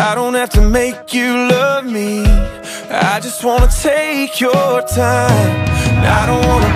I don't have to make you love me. I just wanna take your time. I don't wanna